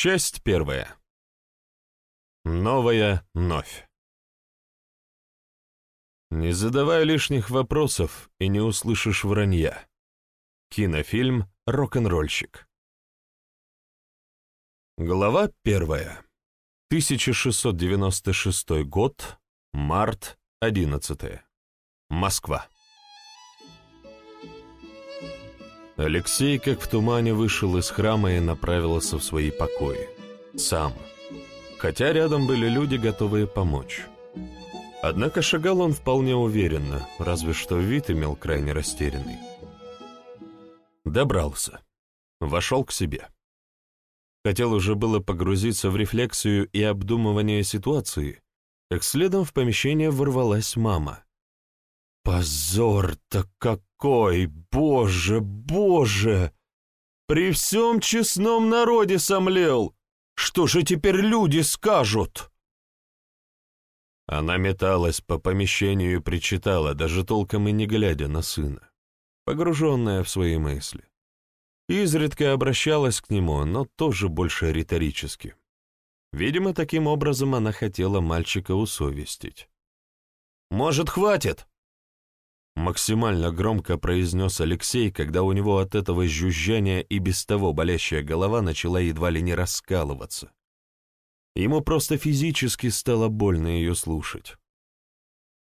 Часть первая. Новая новь. Не задавай лишних вопросов и не услышишь вранья. Кинофильм «Рок-н-ролльщик». Глава первая. 1696 год, март 11. Москва. Алексей, как в тумане, вышел из храма и направился в свои покои. Сам. Хотя рядом были люди, готовые помочь. Однако шагал он вполне уверенно, разве что вид имел крайне растерянный. Добрался. Вошел к себе. Хотел уже было погрузиться в рефлексию и обдумывание ситуации, как следом в помещение ворвалась мама. «Позор-то какой! Боже, боже! При всем честном народе сомлел! Что же теперь люди скажут?» Она металась по помещению и причитала, даже толком и не глядя на сына, погруженная в свои мысли. Изредка обращалась к нему, но тоже больше риторически. Видимо, таким образом она хотела мальчика усовестить. «Может, хватит?» Максимально громко произнес Алексей, когда у него от этого жужжания и без того болящая голова начала едва ли не раскалываться. Ему просто физически стало больно ее слушать.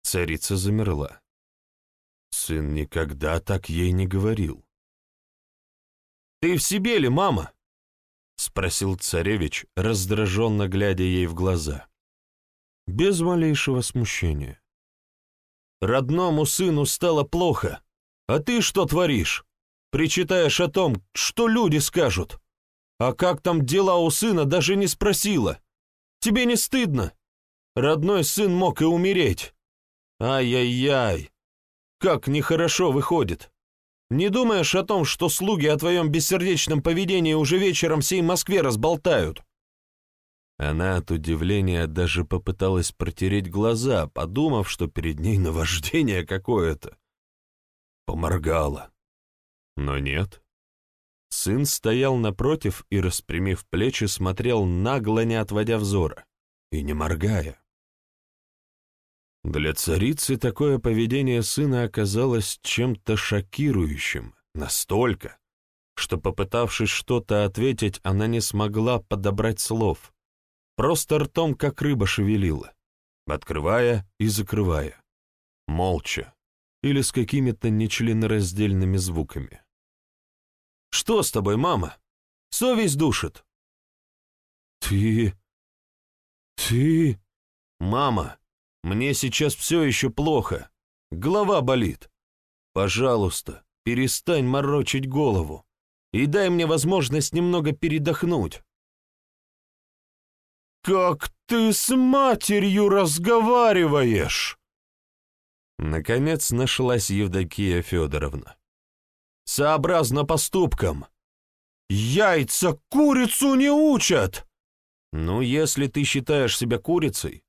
Царица замерла. Сын никогда так ей не говорил. «Ты в себе ли, мама?» — спросил царевич, раздраженно глядя ей в глаза. Без малейшего смущения. «Родному сыну стало плохо, а ты что творишь? Причитаешь о том, что люди скажут. А как там дела у сына, даже не спросила. Тебе не стыдно? Родной сын мог и умереть. Ай-яй-яй, как нехорошо выходит. Не думаешь о том, что слуги о твоем бессердечном поведении уже вечером всей Москве разболтают?» Она от удивления даже попыталась протереть глаза, подумав, что перед ней наваждение какое-то. Поморгала. Но нет. Сын стоял напротив и, распрямив плечи, смотрел нагло, не отводя взора, и не моргая. Для царицы такое поведение сына оказалось чем-то шокирующим, настолько, что, попытавшись что-то ответить, она не смогла подобрать слов, просто ртом, как рыба, шевелила, открывая и закрывая, молча или с какими-то нечленораздельными звуками. Что с тобой, мама? Совесть душит. Ты... Ты... Мама, мне сейчас все еще плохо. Голова болит. Пожалуйста, перестань морочить голову и дай мне возможность немного передохнуть. «Как ты с матерью разговариваешь?» Наконец нашлась Евдокия Федоровна сообразно поступкам. Яйца курицу не учат! Ну, если ты считаешь себя курицей,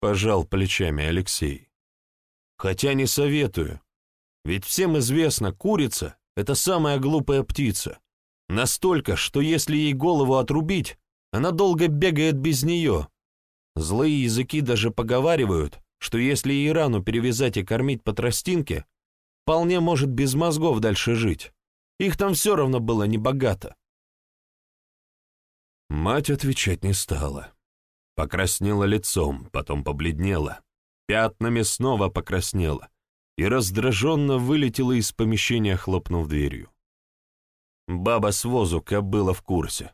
пожал плечами Алексей. Хотя не советую, ведь всем известно, курица — это самая глупая птица. Настолько, что если ей голову отрубить, она долго бегает без нее. Злые языки даже поговаривают, что если ей рану перевязать и кормить по тростинке, вполне может без мозгов дальше жить. Их там все равно было небогато. Мать отвечать не стала. Покраснела лицом, потом побледнела, пятнами снова покраснела и раздраженно вылетела из помещения, хлопнув дверью. Баба с возу кобыла в курсе.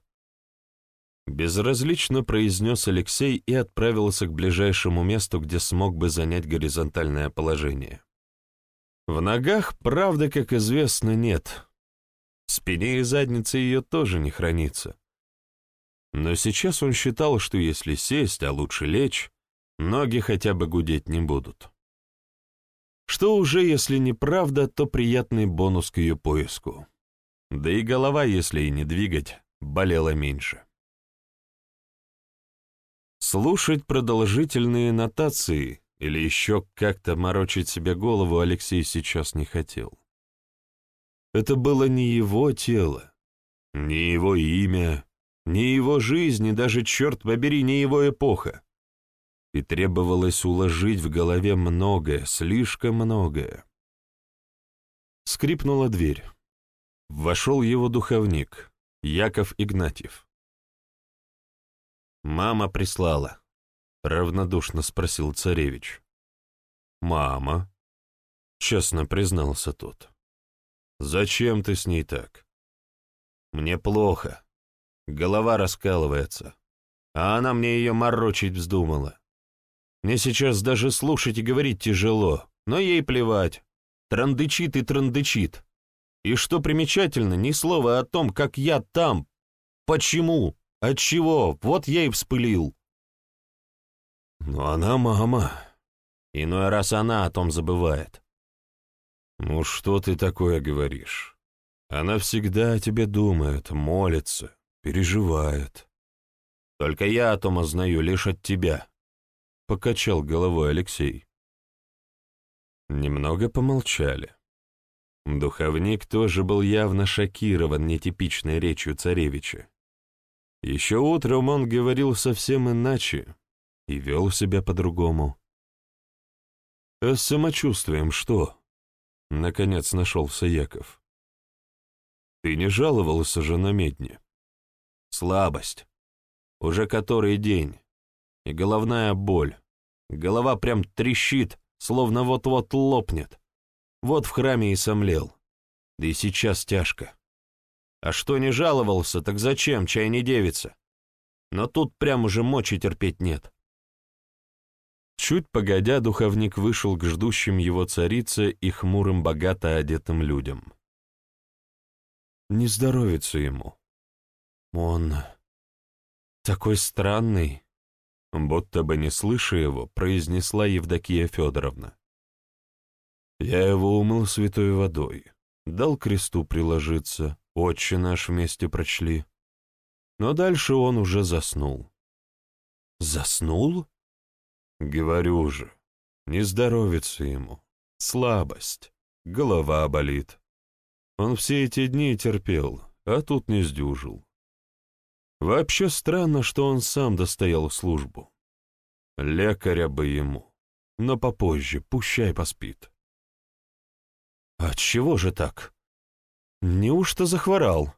Безразлично произнес Алексей и отправился к ближайшему месту, где смог бы занять горизонтальное положение. В ногах, правда, как известно, нет. В спине и заднице ее тоже не хранится. Но сейчас он считал, что если сесть, а лучше лечь, ноги хотя бы гудеть не будут. Что уже, если не правда, то приятный бонус к ее поиску. Да и голова, если и не двигать, болела меньше. Слушать продолжительные нотации или еще как-то морочить себе голову Алексей сейчас не хотел. Это было не его тело, не его имя, не его жизнь и даже, черт побери, не его эпоха. И требовалось уложить в голове многое, слишком многое. Скрипнула дверь. Вошел его духовник, Яков Игнатьев. «Мама прислала», — равнодушно спросил царевич. «Мама», — честно признался тот. «Зачем ты с ней так?» «Мне плохо. Голова раскалывается. А она мне ее морочить вздумала. Мне сейчас даже слушать и говорить тяжело, но ей плевать. Трандычит и трандычит. И что примечательно, ни слова о том, как я там, почему, от чего, вот я и вспылил. Но она мама. Иной раз она о том забывает. Ну что ты такое говоришь? Она всегда о тебе думает, молится, переживает. Только я о том ознаю лишь от тебя, — покачал головой Алексей. Немного помолчали. Духовник тоже был явно шокирован нетипичной речью царевича. Еще утром он говорил совсем иначе и вел себя по-другому. «А с самочувствием что?» — наконец нашелся Яков. «Ты не жаловался же на медне?» «Слабость. Уже который день. И головная боль. Голова прям трещит, словно вот-вот лопнет. Вот в храме и сомлел. Да и сейчас тяжко. А что не жаловался, так зачем, чай не девица? Но тут прям уже мочи терпеть нет. Чуть погодя, духовник вышел к ждущим его царице и хмурым богато одетым людям. Не здоровится ему. Он такой странный, будто бы не слыша его, произнесла Евдокия Федоровна. Я его умыл святой водой, дал кресту приложиться, отче наш вместе прочли. Но дальше он уже заснул. Заснул? Говорю же, не здоровится ему, слабость, голова болит. Он все эти дни терпел, а тут не сдюжил. Вообще странно, что он сам достоял службу. Лекаря бы ему, но попозже, пущай поспит. «От чего же так? Неужто захворал?»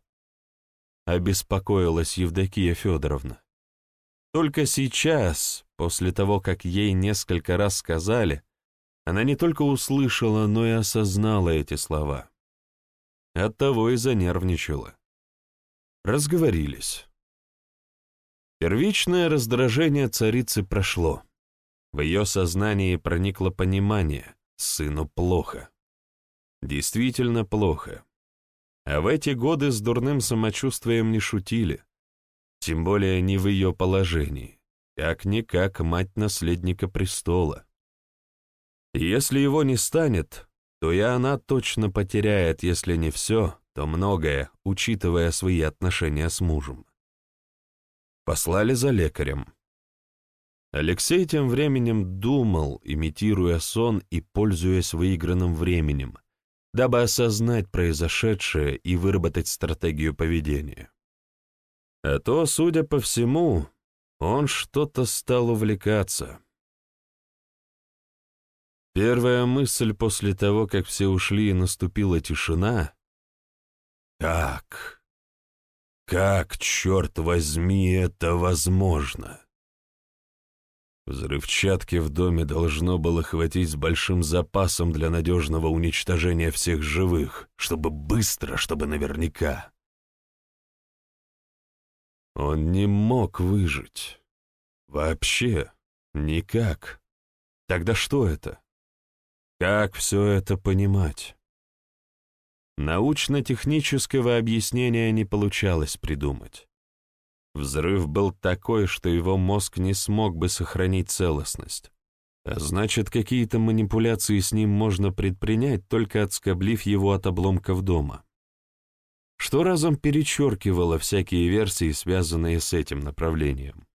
Обеспокоилась Евдокия Федоровна. Только сейчас, после того, как ей несколько раз сказали, она не только услышала, но и осознала эти слова. Оттого и занервничала. Разговорились. Первичное раздражение царицы прошло. В ее сознании проникло понимание — сыну плохо. Действительно плохо. А в эти годы с дурным самочувствием не шутили, тем более не в ее положении, как-никак мать наследника престола. Если его не станет, то и она точно потеряет, если не все, то многое, учитывая свои отношения с мужем. Послали за лекарем. Алексей тем временем думал, имитируя сон и пользуясь выигранным временем, дабы осознать произошедшее и выработать стратегию поведения. А то, судя по всему, он что-то стал увлекаться. Первая мысль после того, как все ушли и наступила тишина — «Как? Как, черт возьми, это возможно?» Взрывчатки в доме должно было хватить с большим запасом для надежного уничтожения всех живых, чтобы быстро, чтобы наверняка. Он не мог выжить. Вообще, никак. Тогда что это? Как все это понимать? Научно-технического объяснения не получалось придумать. Взрыв был такой, что его мозг не смог бы сохранить целостность. А значит, какие-то манипуляции с ним можно предпринять, только отскоблив его от обломков дома. Что разом перечеркивало всякие версии, связанные с этим направлением.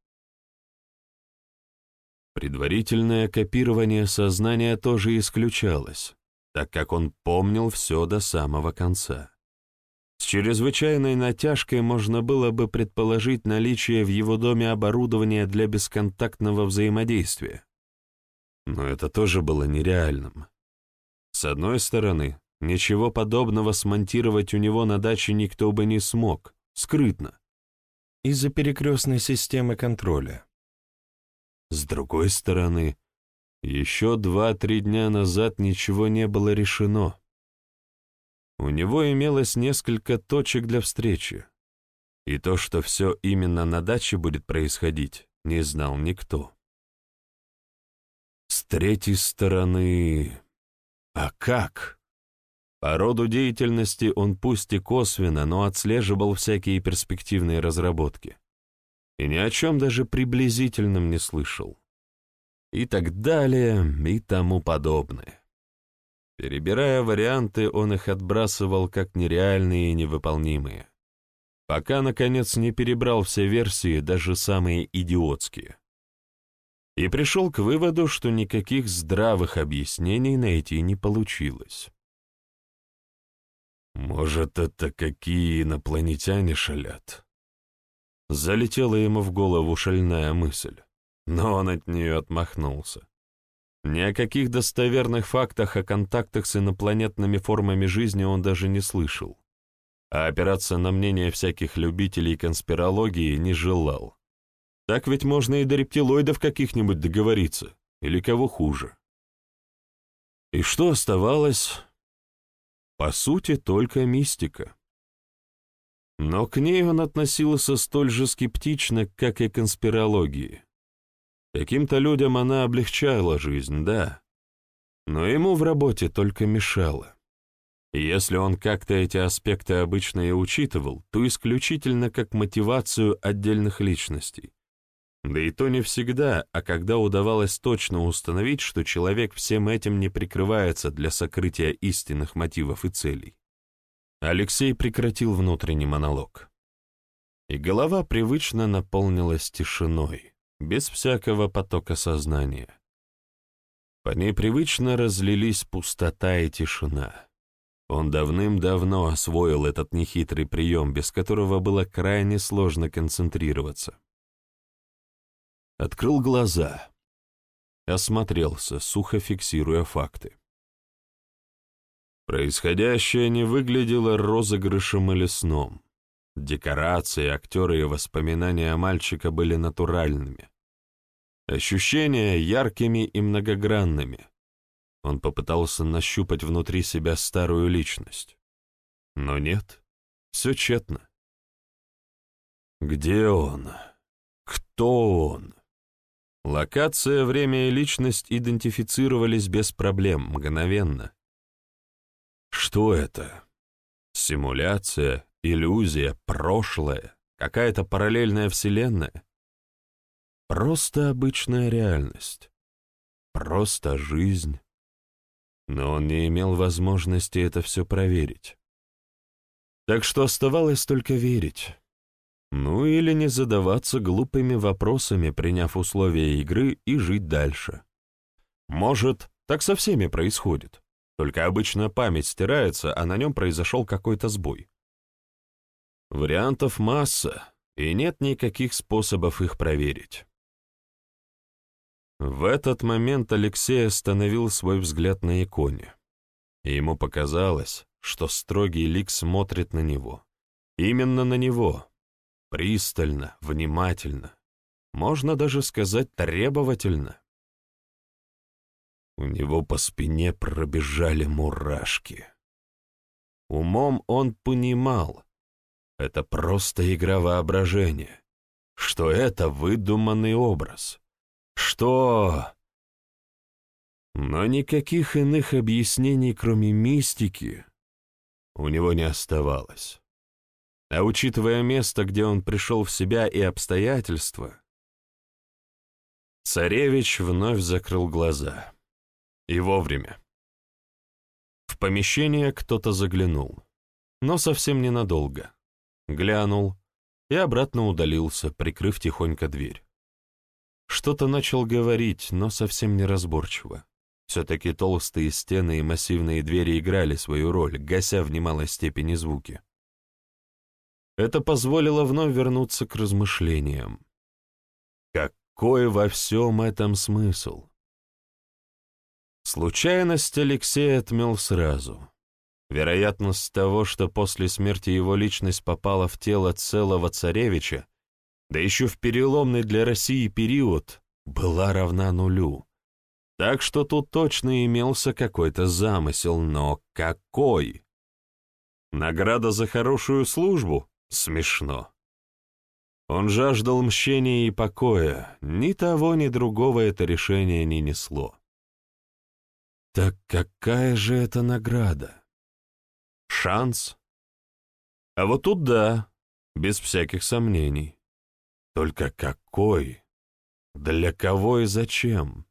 Предварительное копирование сознания тоже исключалось, так как он помнил все до самого конца. Чрезвычайной натяжкой можно было бы предположить наличие в его доме оборудования для бесконтактного взаимодействия. Но это тоже было нереальным. С одной стороны, ничего подобного смонтировать у него на даче никто бы не смог, скрытно, из-за перекрестной системы контроля. С другой стороны, еще два-три дня назад ничего не было решено. У него имелось несколько точек для встречи. И то, что все именно на даче будет происходить, не знал никто. С третьей стороны... А как? По роду деятельности он пусть и косвенно, но отслеживал всякие перспективные разработки. И ни о чем даже приблизительном не слышал. И так далее, и тому подобное. Перебирая варианты, он их отбрасывал как нереальные и невыполнимые, пока, наконец, не перебрал все версии, даже самые идиотские. И пришел к выводу, что никаких здравых объяснений найти не получилось. «Может, это какие инопланетяне шалят?» Залетела ему в голову шальная мысль, но он от нее отмахнулся. Ни о каких достоверных фактах о контактах с инопланетными формами жизни он даже не слышал, а опираться на мнение всяких любителей конспирологии не желал. Так ведь можно и до рептилоидов каких-нибудь договориться, или кого хуже. И что оставалось? По сути, только мистика. Но к ней он относился столь же скептично, как и к конспирологии. Каким-то людям она облегчала жизнь, да, но ему в работе только мешала. Если он как-то эти аспекты обычно и учитывал, то исключительно как мотивацию отдельных личностей. Да и то не всегда, а когда удавалось точно установить, что человек всем этим не прикрывается для сокрытия истинных мотивов и целей. Алексей прекратил внутренний монолог. И голова привычно наполнилась тишиной без всякого потока сознания. По ней привычно разлились пустота и тишина. Он давным-давно освоил этот нехитрый прием, без которого было крайне сложно концентрироваться. Открыл глаза, осмотрелся, сухо фиксируя факты. Происходящее не выглядело розыгрышем или сном. Декорации, актеры и воспоминания мальчика были натуральными. Ощущения яркими и многогранными. Он попытался нащупать внутри себя старую личность. Но нет, все тщетно. Где он? Кто он? Локация, время и личность идентифицировались без проблем, мгновенно. Что это? Симуляция иллюзия, прошлое, какая-то параллельная вселенная. Просто обычная реальность. Просто жизнь. Но он не имел возможности это все проверить. Так что оставалось только верить. Ну или не задаваться глупыми вопросами, приняв условия игры и жить дальше. Может, так со всеми происходит. Только обычно память стирается, а на нем произошел какой-то сбой. Вариантов масса, и нет никаких способов их проверить. В этот момент Алексей остановил свой взгляд на иконе. И ему показалось, что строгий лик смотрит на него. Именно на него. Пристально, внимательно. Можно даже сказать требовательно. У него по спине пробежали мурашки. Умом он понимал, это просто игра воображения, что это выдуманный образ, что... Но никаких иных объяснений, кроме мистики, у него не оставалось. А учитывая место, где он пришел в себя и обстоятельства, царевич вновь закрыл глаза. И вовремя. В помещение кто-то заглянул, но совсем ненадолго глянул и обратно удалился, прикрыв тихонько дверь. Что-то начал говорить, но совсем неразборчиво. Все-таки толстые стены и массивные двери играли свою роль, гася в немалой степени звуки. это позволило вновь вернуться к размышлениям. Какой во всем этом смысл? Случайность Алексей отмел сразу. Вероятность того, что после смерти его личность попала в тело целого царевича, да еще в переломный для России период, была равна нулю. Так что тут точно имелся какой-то замысел, но какой? Награда за хорошую службу? Смешно. Он жаждал мщения и покоя, ни того, ни другого это решение не несло. Так какая же это награда? Шанс? А вот тут да, без всяких сомнений. Только какой? Для кого и зачем?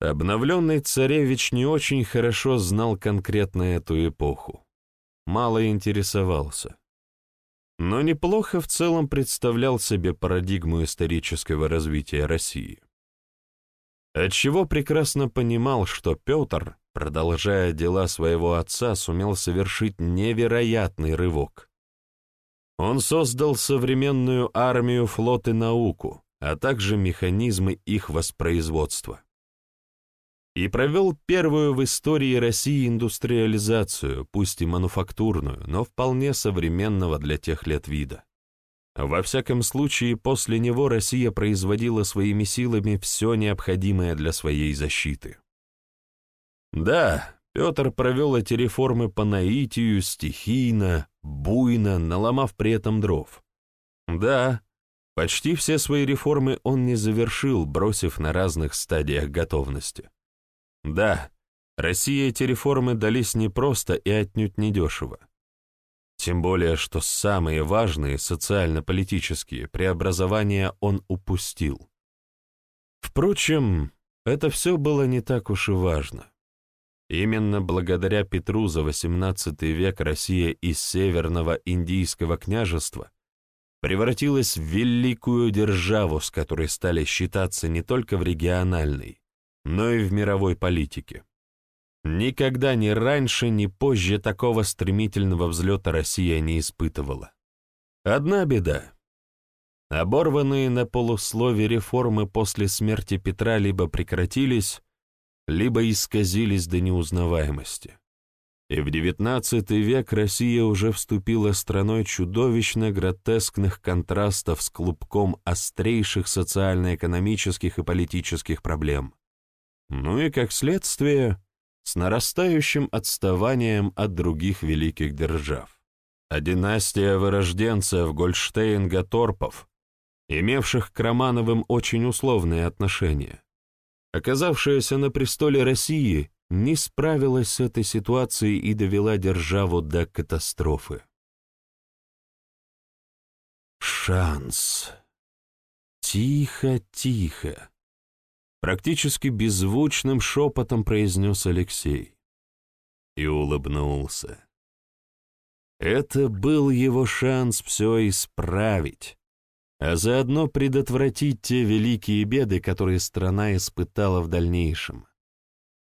Обновленный царевич не очень хорошо знал конкретно эту эпоху. Мало интересовался. Но неплохо в целом представлял себе парадигму исторического развития России. Отчего прекрасно понимал, что Петр, продолжая дела своего отца, сумел совершить невероятный рывок. Он создал современную армию, флот и науку, а также механизмы их воспроизводства. И провел первую в истории России индустриализацию, пусть и мануфактурную, но вполне современного для тех лет вида. Во всяком случае, после него Россия производила своими силами все необходимое для своей защиты. Да, Петр провел эти реформы по наитию, стихийно, буйно, наломав при этом дров. Да, почти все свои реформы он не завершил, бросив на разных стадиях готовности. Да, России эти реформы дались непросто и отнюдь недешево. Тем более, что самые важные социально-политические преобразования он упустил. Впрочем, это все было не так уж и важно. Именно благодаря Петру за XVIII век Россия из Северного Индийского княжества превратилась в великую державу, с которой стали считаться не только в региональной, но и в мировой политике. Никогда ни раньше, ни позже такого стремительного взлета Россия не испытывала. Одна беда. Оборванные на полуслове реформы после смерти Петра либо прекратились, либо исказились до неузнаваемости. И в XIX век Россия уже вступила страной чудовищно гротескных контрастов с клубком острейших социально-экономических и политических проблем. Ну и, как следствие, с нарастающим отставанием от других великих держав. А династия вырожденцев Гольштейн-Гаторпов, имевших к Романовым очень условные отношения, оказавшаяся на престоле России, не справилась с этой ситуацией и довела державу до катастрофы. Шанс. Тихо, тихо. Практически беззвучным шепотом произнес Алексей. И улыбнулся. Это был его шанс все исправить, а заодно предотвратить те великие беды, которые страна испытала в дальнейшем.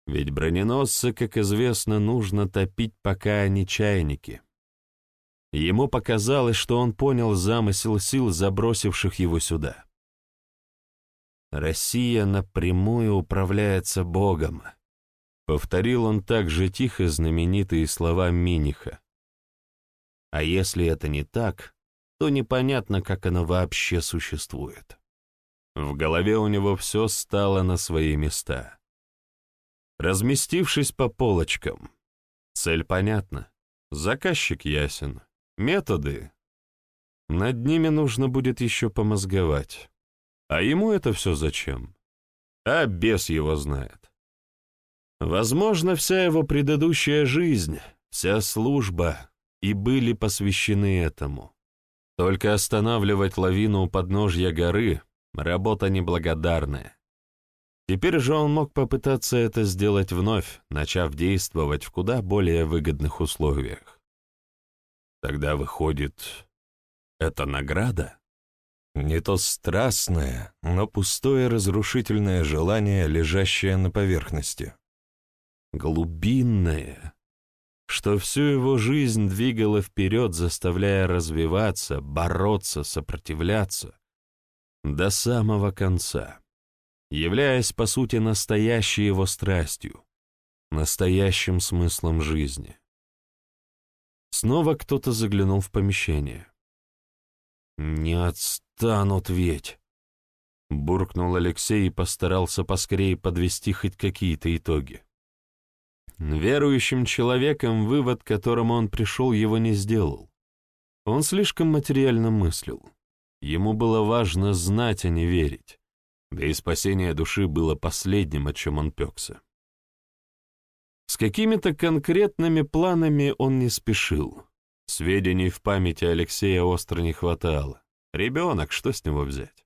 Ведь броненосцы, как известно, нужно топить, пока они чайники. Ему показалось, что он понял замысел сил, забросивших его сюда. Россия напрямую управляется Богом. Повторил он так же тихо знаменитые слова Миниха. А если это не так, то непонятно, как оно вообще существует. В голове у него все стало на свои места. Разместившись по полочкам, цель понятна, заказчик ясен, методы. Над ними нужно будет еще помозговать. А ему это все зачем? А бес его знает. Возможно, вся его предыдущая жизнь, вся служба и были посвящены этому. Только останавливать лавину у подножья горы — работа неблагодарная. Теперь же он мог попытаться это сделать вновь, начав действовать в куда более выгодных условиях. Тогда выходит, это награда? Не то страстное, но пустое разрушительное желание, лежащее на поверхности. Глубинное. Что всю его жизнь двигало вперед, заставляя развиваться, бороться, сопротивляться до самого конца, являясь, по сути, настоящей его страстью, настоящим смыслом жизни. Снова кто-то заглянул в помещение. «Не отстанут ведь!» Буркнул Алексей и постарался поскорее подвести хоть какие-то итоги. Верующим человеком вывод, к которому он пришел, его не сделал. Он слишком материально мыслил. Ему было важно знать, а не верить. Да и спасение души было последним, о чем он пекся. С какими-то конкретными планами он не спешил. Сведений в памяти Алексея остро не хватало. Ребенок, что с него взять?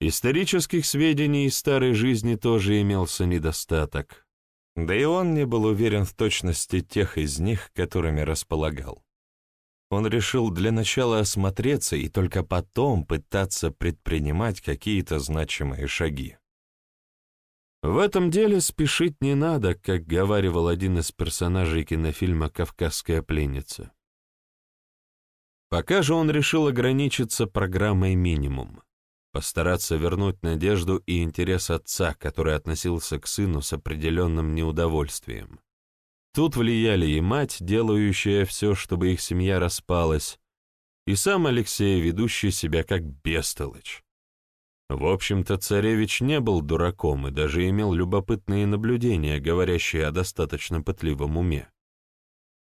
Исторических сведений из старой жизни тоже имелся недостаток. Да и он не был уверен в точности тех из них, которыми располагал. Он решил для начала осмотреться и только потом пытаться предпринимать какие-то значимые шаги. В этом деле спешить не надо, как говаривал один из персонажей кинофильма «Кавказская пленница». Пока же он решил ограничиться программой «Минимум», постараться вернуть надежду и интерес отца, который относился к сыну с определенным неудовольствием. Тут влияли и мать, делающая все, чтобы их семья распалась, и сам Алексей, ведущий себя как бестолочь. В общем-то, царевич не был дураком и даже имел любопытные наблюдения, говорящие о достаточно пытливом уме.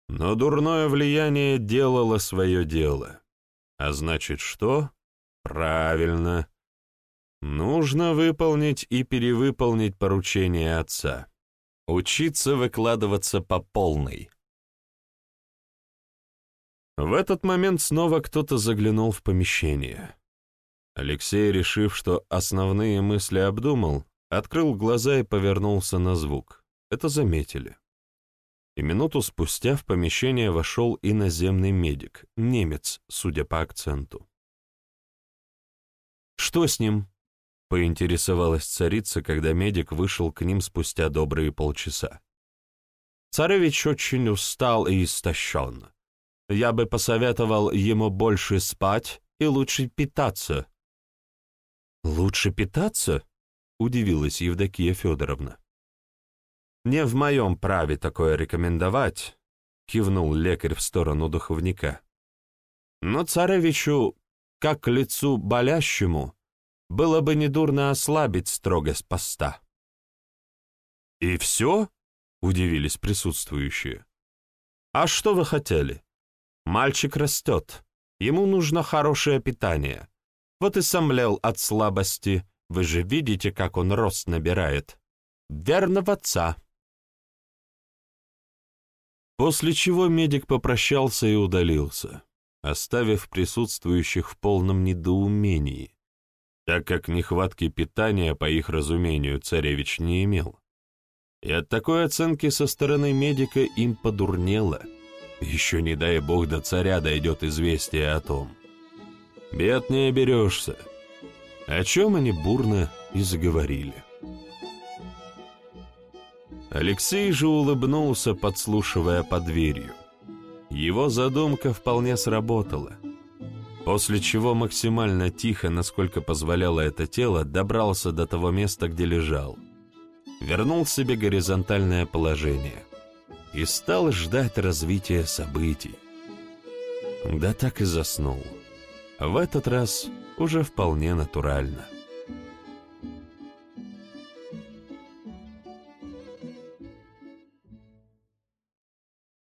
Но дурное влияние делало свое дело. А значит, что? Правильно. Нужно выполнить и перевыполнить поручение отца. Учиться выкладываться по полной. В этот момент снова кто-то заглянул в помещение. Алексей, решив, что основные мысли обдумал, открыл глаза и повернулся на звук. Это заметили. И минуту спустя в помещение вошел иноземный медик, немец, судя по акценту. «Что с ним?» — поинтересовалась царица, когда медик вышел к ним спустя добрые полчаса. «Царевич очень устал и истощен. Я бы посоветовал ему больше спать и лучше питаться», «Лучше питаться?» — удивилась Евдокия Федоровна. «Не в моем праве такое рекомендовать», — кивнул лекарь в сторону духовника. «Но царевичу, как лицу болящему, было бы недурно ослабить строгость поста». «И все?» — удивились присутствующие. «А что вы хотели? Мальчик растет, ему нужно хорошее питание. Вот и сомлел от слабости. Вы же видите, как он рост набирает. Верного отца. После чего медик попрощался и удалился, оставив присутствующих в полном недоумении, так как нехватки питания, по их разумению, царевич не имел. И от такой оценки со стороны медика им подурнело. Еще не дай бог до царя дойдет известие о том. Бед не оберешься. О чем они бурно и заговорили. Алексей же улыбнулся, подслушивая под дверью. Его задумка вполне сработала. После чего максимально тихо, насколько позволяло это тело, добрался до того места, где лежал. Вернул себе горизонтальное положение и стал ждать развития событий. Да так и заснул в этот раз уже вполне натурально.